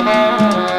Música